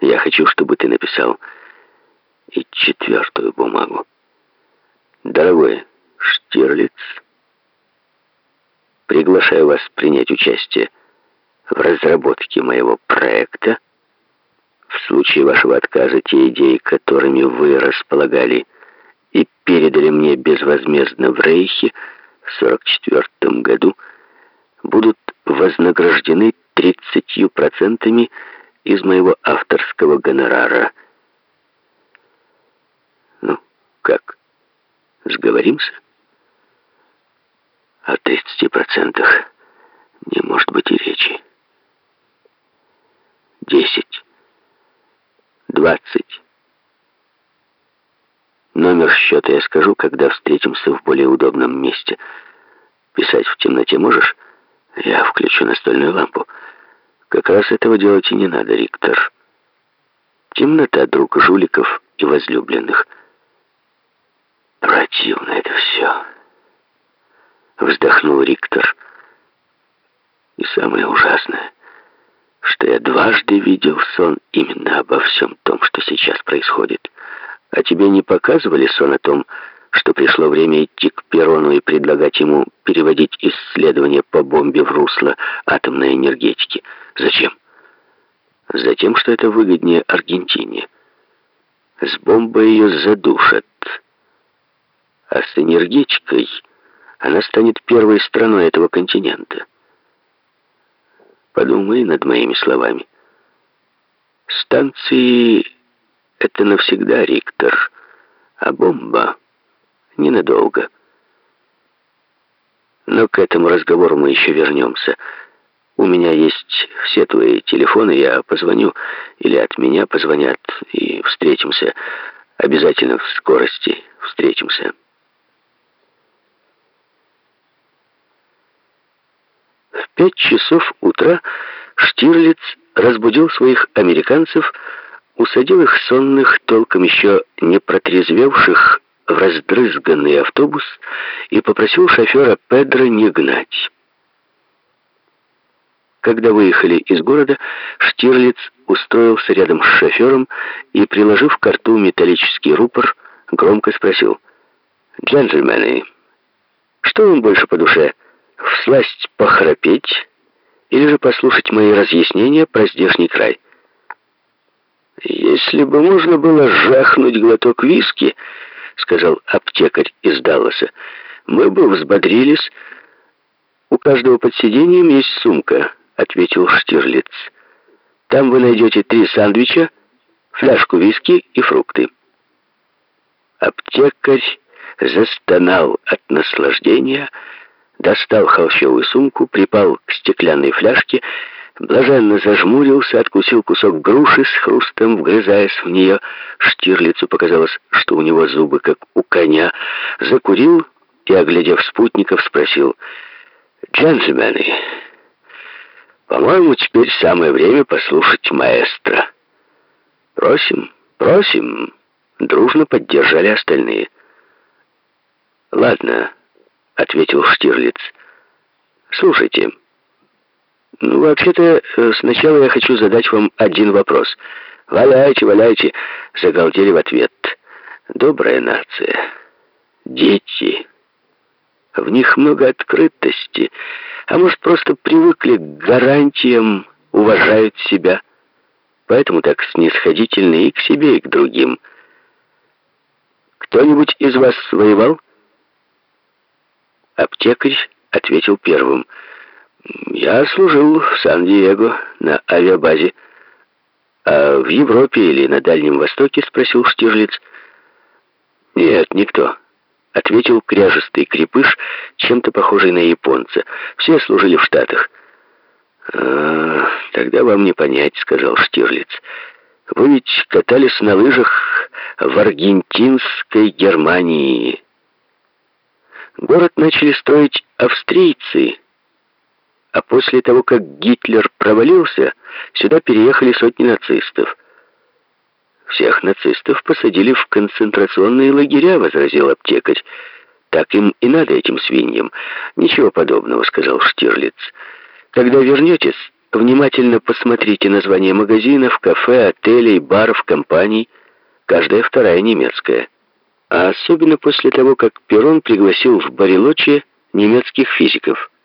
Я хочу, чтобы ты написал и четвертую бумагу. Дорогой Штирлиц, приглашаю вас принять участие в разработке моего проекта. В случае вашего отказа те идеи, которыми вы располагали и передали мне безвозмездно в Рейхе в 44 году, будут вознаграждены 30% из моего авторского гонорара. Ну, как, сговоримся? О 30% не может быть и речи. Десять. Двадцать. Номер счета я скажу, когда встретимся в более удобном месте. Писать в темноте можешь? Я включу настольную лампу. Как раз этого делать и не надо, Риктор. Темнота друг жуликов и возлюбленных. Противно это все. Вздохнул Риктор. И самое ужасное, что я дважды видел сон именно обо всем том, что сейчас происходит. А тебе не показывали сон о том, что пришло время идти к Перрону и предлагать ему переводить исследования по бомбе в русло атомной энергетики. Зачем? Затем, что это выгоднее Аргентине. С бомбой ее задушат. А с энергетикой она станет первой страной этого континента. Подумай над моими словами. Станции — это навсегда, Риктор, а бомба — ненадолго. Но к этому разговору мы еще вернемся. У меня есть все твои телефоны, я позвоню, или от меня позвонят, и встретимся. Обязательно в скорости встретимся. В пять часов утра Штирлиц разбудил своих американцев, усадил их сонных, толком еще не протрезвевших в раздрызганный автобус и попросил шофера Педро не гнать. Когда выехали из города, Штирлиц устроился рядом с шофером и, приложив к рту металлический рупор, громко спросил. «Джентльмены, что вам больше по душе, всласть похрапеть или же послушать мои разъяснения про здешний край?» «Если бы можно было жахнуть глоток виски», — сказал аптекарь из Далласа. «Мы бы взбодрились. У каждого под сиденьем есть сумка», — ответил Штирлиц. «Там вы найдете три сандвича, фляжку виски и фрукты». Аптекарь застонал от наслаждения, достал холщовую сумку, припал к стеклянной фляжке блаженно зажмурился, откусил кусок груши с хрустом, вгрызаясь в нее. Штирлицу показалось, что у него зубы, как у коня. Закурил и, оглядев спутников, спросил, «Джентльмены, по-моему, теперь самое время послушать маэстро». «Просим, просим», — дружно поддержали остальные. «Ладно», — ответил Штирлиц, — «слушайте». Ну, вообще-то, э, сначала я хочу задать вам один вопрос. Валяйте, валяйте, загалдели в ответ. Добрая нация. Дети. В них много открытости. А может, просто привыкли к гарантиям, уважают себя. Поэтому так снисходительны и к себе, и к другим. Кто-нибудь из вас воевал? Аптекарь ответил первым — я служил в Сан-Диего на авиабазе. А в Европе или на Дальнем Востоке, спросил Штирлиц. Нет, никто. Ответил кряжестый крепыш, чем-то похожий на японца. Все служили в Штатах. «А, тогда вам не понять», — сказал Штирлиц. «Вы ведь катались на лыжах в аргентинской Германии». Город начали строить австрийцы, а после того, как Гитлер провалился, сюда переехали сотни нацистов. «Всех нацистов посадили в концентрационные лагеря», — возразил аптекарь. «Так им и надо, этим свиньям». «Ничего подобного», — сказал Штирлиц. «Когда вернетесь, Внимательно посмотрите названия магазинов, кафе, отелей, баров, компаний. Каждая вторая немецкая. А особенно после того, как Перрон пригласил в Барелочи немецких физиков –